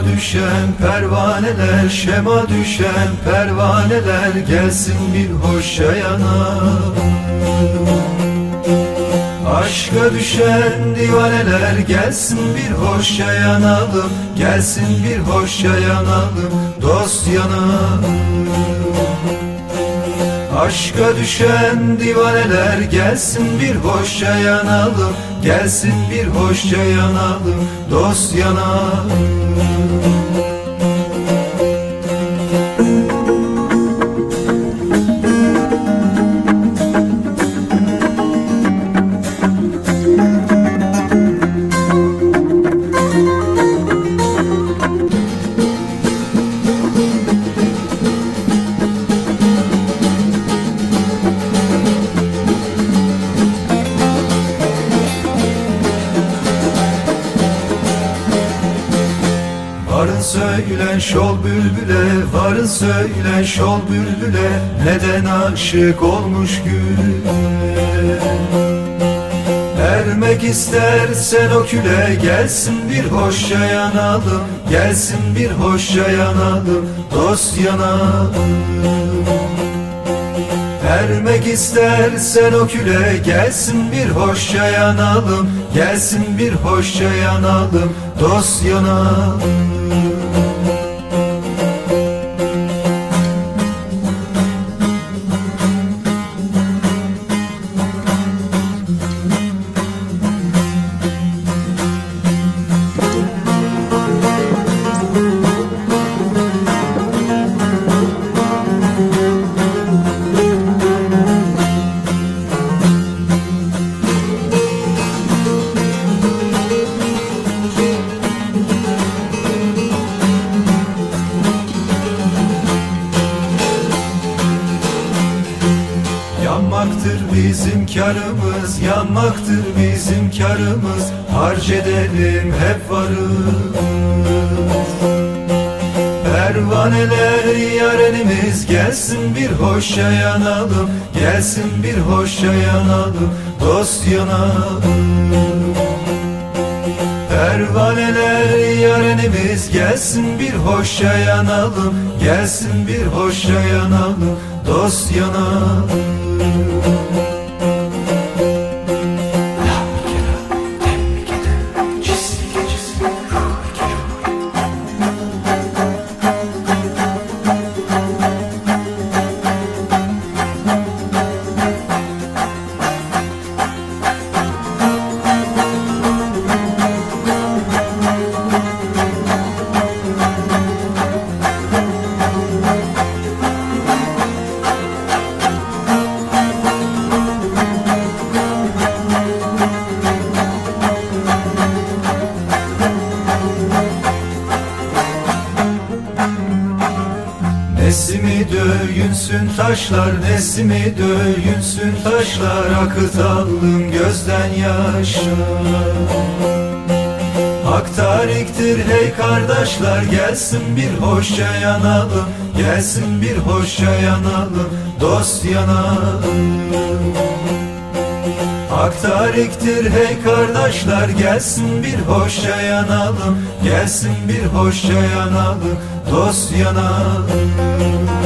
düşen pervaneler Şema düşen pervaneler Gelsin bir hoşça yanalım Aşka düşen divaneler Gelsin bir hoşça yanalım Gelsin bir hoşça yanalım Dost yanalım Aşka düşen divaneler gelsin bir hoşça yanalım Gelsin bir hoşça yanalım dost yanalım Söylen şol bülbüle Varın söylen şol bülbüle Neden aşık olmuş gül Ermek istersen o küle Gelsin bir hoşça yanalım Gelsin bir hoşça yanalım Dost yanalım. Ermek istersen o küle Gelsin bir hoşça yanalım Gelsin bir hoşça yanalım Dost yanalım bizim karımız, yanmaktır bizim karımız Harc edelim hep varız. Pervaneler yarenimiz gelsin bir hoşça yanalım. Gelsin bir hoşça yanalım, dost yanalım. Pervaneler yarenimiz gelsin bir hoşça yanalım. Gelsin bir hoşça yanalım dost yanalım döyünsün taşlar, nesimi döyünsün taşlar Akıtalım gözden yaşlar Hak tariktir hey kardeşler Gelsin bir hoşça yanalım Gelsin bir hoşça yanalım Dost yanalım. Hak tariktir hey kardeşler Gelsin bir hoşça yanalım Gelsin bir hoşça yanalım Dost yanalım